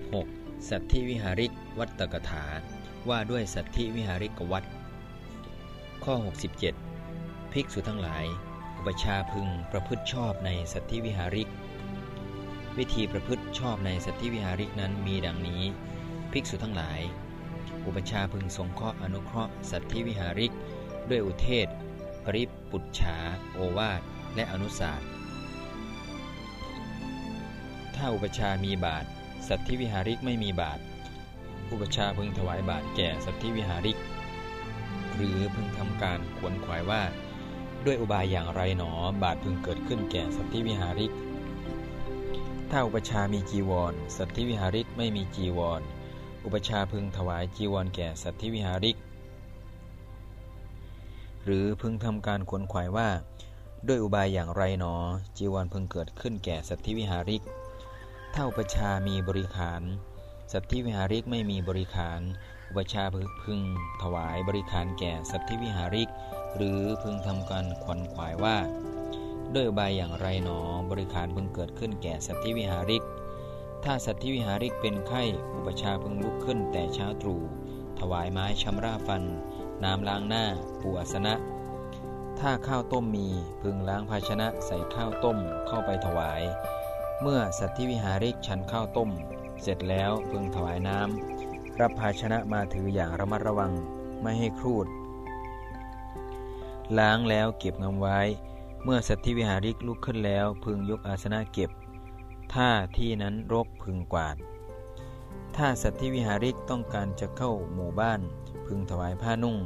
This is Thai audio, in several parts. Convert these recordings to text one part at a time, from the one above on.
16. สัตธิวิหาริกวัตตกถา ว่าด้วยสัตธิวิหาริกวัตข้อ 67 ภิกษุทั้งหลาย อุปชาพึงประพฤติชอบในสัตธิวิหาริก วิธีประพฤติชอบในสัตธิวิหาริกนั้นมีดังนี้ ภิกษุทั้งหลาย อุปชาพึงสงเคราะห์อนุเคราะห์สัตธิวิหาริก ด้วยอุเทศ ปริปุจฉา โอวาท และอนุสาสถ้าอุปชามีบาท สัตธิวิหาริกไม่มีบาทอุปชาพึงถวายบาทแก่สัตธิวิหาริก หรือพึงทำการขวนขวายว่า ด้วยอุบายอย่างไรหนอ บาทพึงเกิดขึ้นแก่สัตธิวิหาริก ถ้าอุปชามีจีวร สัตธิวิหาริกไม่มีจีวร อุปชาพึงถวายจีวรแก่สัตธิวิหาริก หรือพึงทำการขวนขวายว่า ด้วยอุบายอย่างไรหนอ จีวรพึงเกิดขึ้นแก่สัตธิวิหาริก ถ้าอุปชามีบริขาร สัตธิวิหาริกไม่มีบริขาร อุปชาพึงถวายบริขารแก่สัตธิวิหาริก หรือพึงทำการขวัญขวายว่า ด้วยใบอย่างไรหนอ บริขารพึงเกิดขึ้นแก่สัตธิวิหาริก ถ้าสัตธิวิหาริกเป็นไข้ อุปชาพึงลุกขึ้นแต่เช้าตรู่ ถวายไม้ชำระฟัน น้ำล้างหน้า ปูอัสนะถ้าข้าวต้มมีพึงล้างภาชนะใส่ข้าวต้มเข้าไปถวาย เมื่อสัตธิวิหาริกฉันข้าวต้ม เสร็จแล้วพึงถวายน้ำรับภาชนะมาถืออย่างระมัดระวังไม่ให้ครูด ล้างแล้วเก็บงำไว้ เมื่อสัตธิวิหาริกลุกขึ้นแล้ว พึงยกอาสนะเก็บ ถ้าที่นั้นรกพึงกวาด ถ้าสัตธิวิหาริกต้องการจะเข้าหมู่บ้าน พึงถวายผ้านุ่ง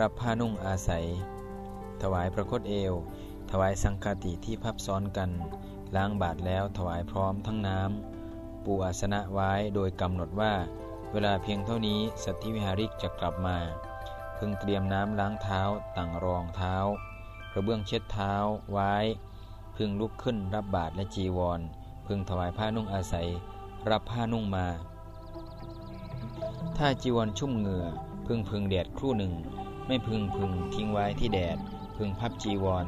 รับผ้านุ่งอาศัย ถวายพระคตเอว ถวายสังฆาติที่พับซ้อนกัน ล้างบาทแล้วถวายพร้อมทั้งน้ำปูอาสนะไว้โดยกำหนดว่า เวลาเพียงเท่านี้สัตธิวิหาริกจะกลับมาพึงเตรียมน้ำล้างเท้าต่างรองเท้ากระเบื้องเช็ดเท้าไว้ พึงลุกขึ้นรับบาทและจีวร พึงถวายผ้านุ่งอาศัย รับผ้านุ่งมา ถ้าจีวรชุ่มเหงื่อ พึงพึงแดดครู่หนึ่ง ไม่พึงพึงทิ้งไว้ที่แดด พึงพับจีวร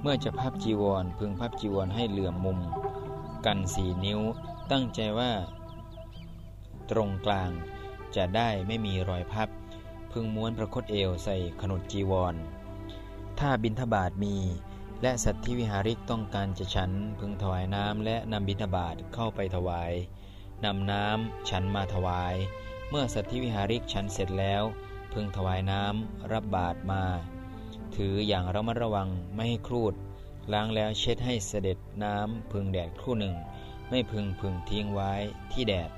เมื่อจะพับจีวร พึงพับจีวรให้เหลื่อมมุม กันสี่นิ้ว ตั้งใจว่า ตรงกลางจะได้ไม่มีรอยพับ พึงม้วนประคตเอวใส่ขนดจีวร ถ้าบินทบาทมี และสัตว์ที่วิหาริกต้องการจะฉัน พึงถวายน้ำและนำบิณฑบาตเข้าไปถวายนำน้ำฉันมาถวาย เมื่อสัตว์ที่วิหาริกฉันเสร็จแล้ว พึงถวายน้ำรับบาตมา ถืออย่างระมัดระวังไม่ให้ครูด ล้างแล้วเช็ดให้เสด็จน้ำพึงแดดครู่หนึ่ง ไม่พึงพึงทิ้งไว้ที่แดด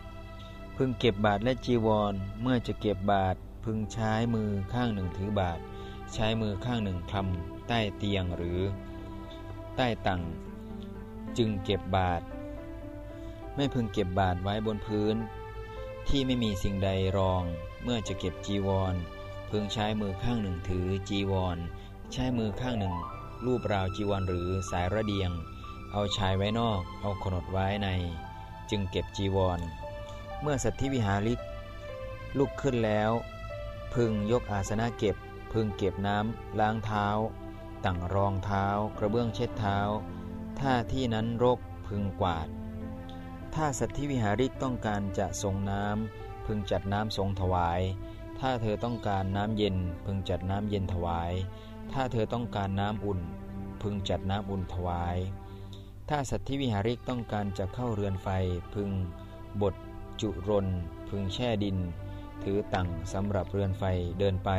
พึงเก็บบาทและจีวร เมื่อจะเก็บบาทพึงใช้มือข้างหนึ่งถือบาท ใช้มือข้างหนึ่งคลำใต้เตียงหรือ ใต้ตังจึงเก็บบาท ไม่พึงเก็บบาทไว้บนพื้น ที่ไม่มีสิ่งใดรอง เมื่อจะเก็บจีวรพึงใช้มือข้างหนึ่งถือจีวร ใช้มือข้างหนึ่ง รูปราวจีวรหรือสายระเดียง เอาชายไว้นอก เอาขนดไว้ใน จึงเก็บจีวร เมื่อสัตธิวิหาริกลุกขึ้นแล้ว พึงยกอาสนะเก็บ พึงเก็บน้ำล้างเท้าตั้งรองเท้า กระเบื้องเช็ดเท้า ถ้าที่นั้นรกพึงกวาด ถ้าสัตธิวิหาริกต้องการจะทรงน้ำพึงจัดน้ำทรงถวาย ถ้าเธอต้องการน้ำเย็นพึงจัดน้ำเย็นถวาย ถ้าเธอต้องการน้ำอุ่น พึงจัดน้ำอุ่นถวาย ถ้าสัตว์ที่วิหาริกต้องการจะเข้าเรือนไฟ พึงบดจุรน พึงแช่ดิน ถือตังสำหรับเรือนไฟเดินไป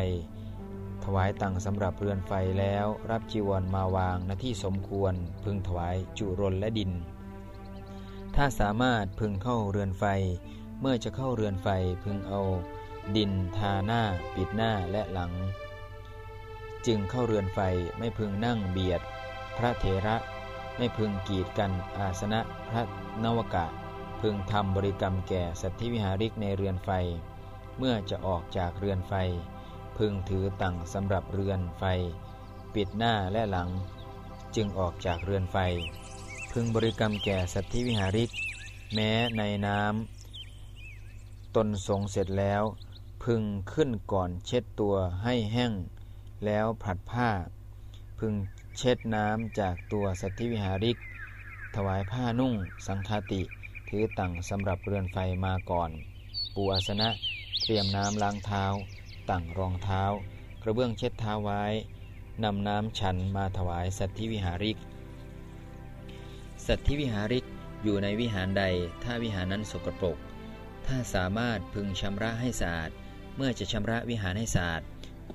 ถวายตังสำหรับเรือนไฟแล้วรับจีวรมาวางณที่สมควร พึงถวายจุรนและดิน ถ้าสามารถพึงเข้าเรือนไฟ เมื่อจะเข้าเรือนไฟพึงเอาดินทาหน้า ปิดหน้าและหลัง จึงเข้าเรือนไฟไม่พึงนั่งเบียด พระเถระไม่พึงกีดกันอาสนะพระนวกะ พึงทำบริกรรมแก่สัตธิวิหาริกในเรือนไฟ เมื่อจะออกจากเรือนไฟ พึงถือตังสำหรับเรือนไฟ ปิดหน้าและหลัง จึงออกจากเรือนไฟ พึงบริกรรมแก่สัตธิวิหาริก แม้ในน้ำตนทรงเสร็จแล้ว พึงขึ้นก่อนเช็ดตัวให้แห้ง แล้วผัดผ้า พึงเช็ดน้ำจากตัวสัตธิวิหาริก ถวายผ้านุ่ง สังคติ ถือตั้งสำหรับเรือนไฟมาก่อน ปูอาสนะ เตรียมน้ำล้างเท้า ตั้งรองเท้า กระเบื้องเช็ดเท้าไว้นำน้ำฉันมาถวายสัตธิวิหาริก สัตธิวิหาริกอยู่ในวิหารใด ถ้าวิหารนั้นสกปรก ถ้าสามารถพึงชำระให้สะอาด เมื่อจะชำระวิหารให้สะอาด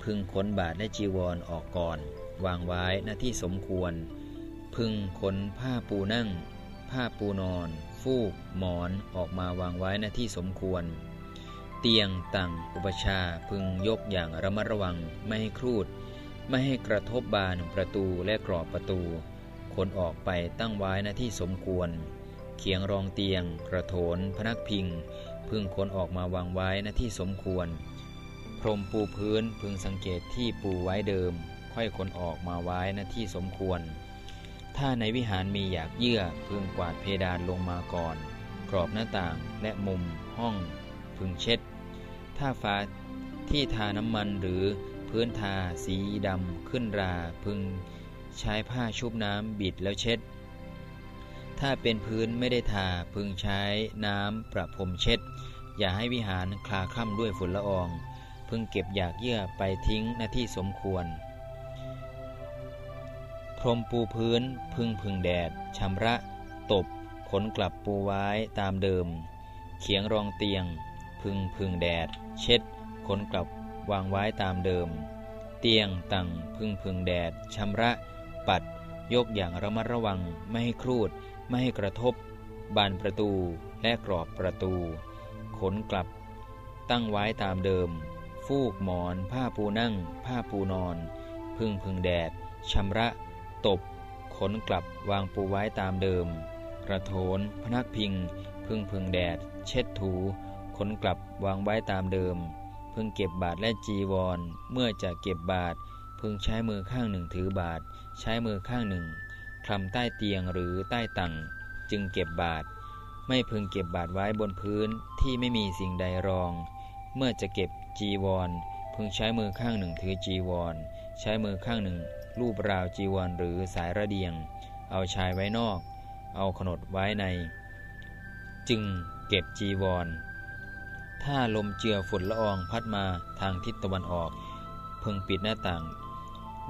พึงขนบาทและจีวรอออกก่อน วางไว้หน้าที่สมควร พึงขนผ้าปูนั่ง ผ้าปูนอน ฟูก หมอนออกมาวางไว้หน้าที่สมควร เตียงตั้งอุปชาพึงยกอย่างระมัดระวังไม่ให้ครูด ไม่ให้กระทบบานประตูและกรอบประตู ขนออกไปตั้งไว้หน้าที่สมควร เขียงรองเตียง กระโถนพนักพิง พึงขนออกมาวางไว้หน้าที่สมควร รมปูพื้นพึงสังเกตที่ปูไว้เดิม ค่อยขนออกมาไว้หน้าที่สมควร ถ้าในวิหารมีอยากเยื่อพึงกวาดเพดานลงมาก่อน กรอบหน้าต่างและมุมห้อง พึงเช็ด ถ้าฟ้าที่ทาน้ำมันหรือพื้นทาสีดำขึ้นราพึงใช้ผ้าชุบน้ำบิดแล้วเช็ด ถ้าเป็นพื้นไม่ได้ทาพึงใช้น้ำประพรมเช็ด อย่าให้วิหารคลาคล่ำด้วยฝุ่นละออง พึงเก็บอยากเยื่อไปทิ้งหน้าที่สมควร พรมปูพื้นพึงพึงแดดชำระ ตบ ขนกลับปูไว้ตามเดิม เขียงรองเตียง พึงพึงแดด เช็ด ขนกลับวางไว้ตามเดิม เตียงตั้งพึงพึงแดดชำระ ปัด ยกอย่างระมัดระวังไม่ให้ครูด ไม่ให้กระทบบานประตูและกรอบประตู ขนกลับ ตั้งไว้ตามเดิม ฟูกหมอน ผ้าปูนั่ง ผ้าปูนอน พึ่งพึ่งแดดชำระตบขนกลับวางปูไว้ตามเดิม กระโถน พนักพิง พึ่งพึ่งแดด เช็ดถู ขนกลับวางไว้ตามเดิม พึ่งเก็บบาทและจีวร เมื่อจะเก็บบาท พึ่งใช้มือข้างหนึ่งถือบาท ใช้มือข้างหนึ่งคลำใต้เตียงหรือใต้ตังจึงเก็บบาท ไม่พึงเก็บบาทไว้บนพื้นที่ไม่มีสิ่งใดรอง เมื่อจะเก็บ จีวร พึงใช้มือข้างหนึ่งถือจีวร ใช้มือข้างหนึ่ง ลูบราวจีวรหรือสายระเดียง เอาชายไว้นอก เอาขนดไว้ใน จึงเก็บจีวร ถ้าลมเจือฝุ่นละอองพัดมาทางทิศตะวันออก พึงปิดหน้าต่าง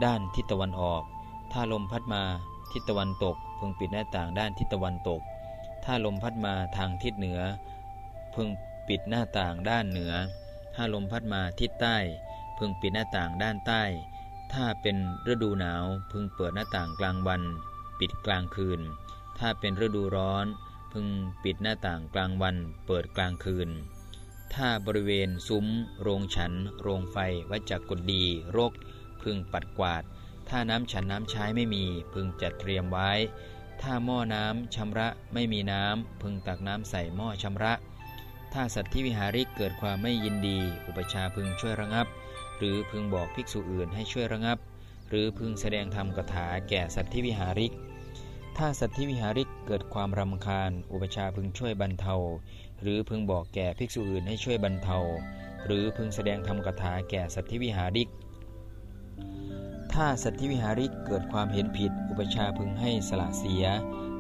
ด้านทิศตะวันออก ถ้าลมพัดมาทิศตะวันตก พึงปิดหน้าต่างด้านทิศตะวันตก ถ้าลมพัดมาทางทิศเหนือ พึงปิดหน้าต่างด้านเหนือ ถ้าลมพัดมาทิศใต้ พึงปิดหน้าต่างด้านใต้ ถ้าเป็นฤดูหนาว พึงเปิดหน้าต่างกลางวัน ปิดกลางคืน ถ้าเป็นฤดูร้อน พึงปิดหน้าต่างกลางวัน เปิดกลางคืน ถ้าบริเวณซุ้ม โรงฉัน โรงไฟวัจักกดดี รก พึงปัดกวาด ถ้าน้ำฉันน้ำใช้ไม่มี พึงจัดเตรียมไว้ ถ้าหม้อน้ำชำระไม่มีน้ำพึงตักน้ำใส่หม้อชำระ ถ้าสัตว์ที่วิหาริกเกิดความไม่ยินดี อุปชาพึงช่วยระงับ หรือพึงบอกภิกษุอื่นให้ช่วยระงับ หรือพึงแสดงธรรมกถาแก่สัตว์ที่วิหาริก ถ้าสัตว์ที่วิหาริกเกิดความรำคาญ อุปชาพึงช่วยบรรเทา หรือพึงบอกแก่ภิกษุอื่นให้ช่วยบรรเทา หรือพึงแสดงธรรมกถาแก่สัตว์ที่วิหาริก ถ้าสัตธิวิหาริกเกิดความเห็นผิด อุปชาพึงให้สละเสีย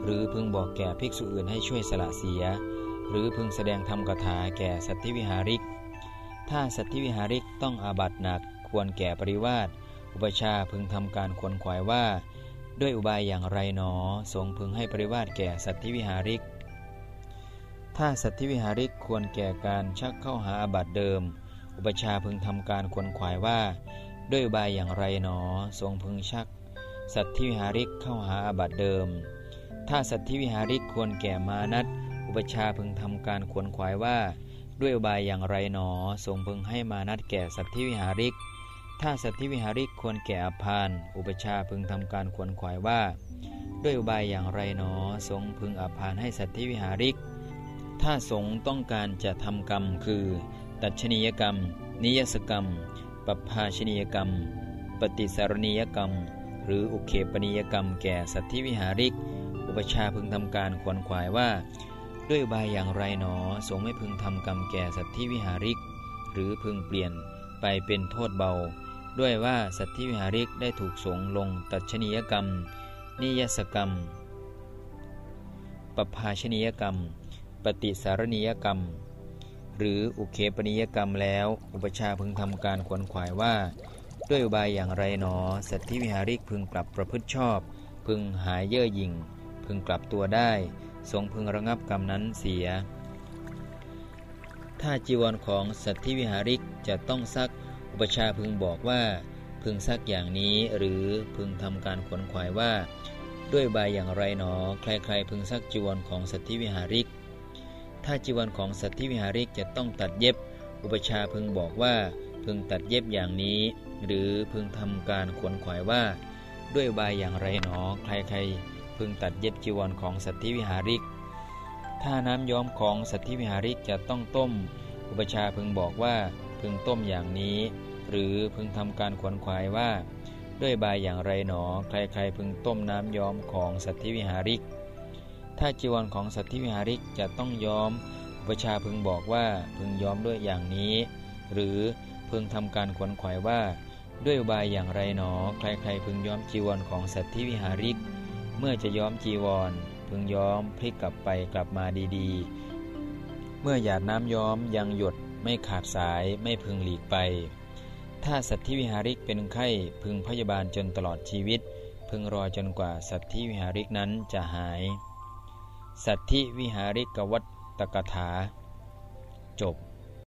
หรือพึงบอกแก่ภิกษุอื่นให้ช่วยสละเสีย หรือพึงแสดงธรรมกถาแก่สัตธิวิหาริก ถ้าสัตธิวิหาริกต้องอาบัตหนักควรแก่ปริวาสอุปชาพึงทำการขวนขวายว่า ด้วยอุบายอย่างไรหนอทรงพึงให้ปริวาสแก่สัตธิวิหาริก ถ้าสัตธิวิหาริกควรแก่การชักเข้าหาอาบัตเดิม อุปชาพึงทำการขวนขวายว่า ด้วยอุบายอย่างไรหนอทรงพึงชัก สัตว์ที่วิหาริกเข้าหาอาบัตเดิม ถ้าสัตว์ที่วิหาริกควรแก่มานัด อุปชาพึงทำการขวนขวายว่า ด้วยอบายอย่างไรหนอทรงพึงให้มานัดแก่สัตว์ที่วิหาริก ถ้าสัตว์ที่วิหาริกควรแก่อภานอุปชาพึงทำการขวนขวายว่า ด้วยอุบายอย่างไรหนอทรงพึงอภานให้สัตว์ที่วิหาริก ถ้าสงต้องการจะทำกรรมคือ ตัชนียกรรม นิยสกรรมปภาชนียกรรม ปฏิสารณียกรรม หรืออุเคปนิยกรรมแก่สัตธิวิหาริก อุปชาพึงทำการขวนขวายว่า ด้วยบายอย่างไรหนอสงไม่พึงทำกรรมแก่สัตธิวิหาริก หรือพึงเปลี่ยนไปเป็นโทษเบา ด้วยว่าสัตธิวิหาริกได้ถูกสงลงตัดชนียกรรม นิยสกรรมปภาชนียกรรมปปฏิสารณียกรรม หรืออุเคปนิยกรรมแล้ว อุปชาพึงทำการขวนขวายว่า ด้วยอุบายอย่างไรหนอ สัตธิวิหาริกพึงกลับประพฤติชอบ พึงหายเย่อหยิ่ง พึงกลับตัวได้ ทรงพึงระงับกรรมนั้นเสีย ถ้าจีวรของสัตธิวิหาริกจะต้องซักอุปชาพึงบอกว่า พึงซักอย่างนี้หรือพึงทำการขวนขวายว่า ด้วยบายอย่างไรหนอ ใครๆ พึงซักจีวรของสัตธิวิหาริก ถ้าจีวรของสัตธิวิหาริกจะต้องตัดเย็บ อุปชาพึงบอกว่า พึงตัดเย็บอย่างนี้ หรือพึงทำการขวนขวายว่า ด้วยบายอย่างไรหนอ ใครๆ พึงตัดเย็บจีวรของสัตธิวิหาริก ถ้าน้ำย้อมของสัตธิวิหาริกจะต้องต้ม อุปชาพึงบอกว่าพึงต้มอย่างนี้ หรือพึงทำการขวนขวายว่า ด้วยบายอย่างไรหนอ ใครๆพึงต้มน้ำย้อมของสัตธิวิหาริก ถ้าจีวรของสัตธิวิหาริกจะต้องย้อม อุปชาพึงบอกว่าพึงย้อมด้วยอย่างนี้ หรือพึงทำการขวนขวายว่าด้วยบายอย่างไรหนอ ใครๆพึงย้อมจีวรของสัตธิวิหาริก เมื่อจะย้อมจีวร พึงย้อมพลิกกลับไปกลับมาดีๆ เมื่อหยาดน้ำย้อมยังหยดไม่ขาดสายไม่พึงหลีกไป ถ้าสัตธิวิหาริกเป็นไข้พึงพยาบาลจนตลอดชีวิต พึงรอจนกว่าสัตธิวิหาริกนั้นจะหาย สัตธิวิหาริกวัตตกถา จบ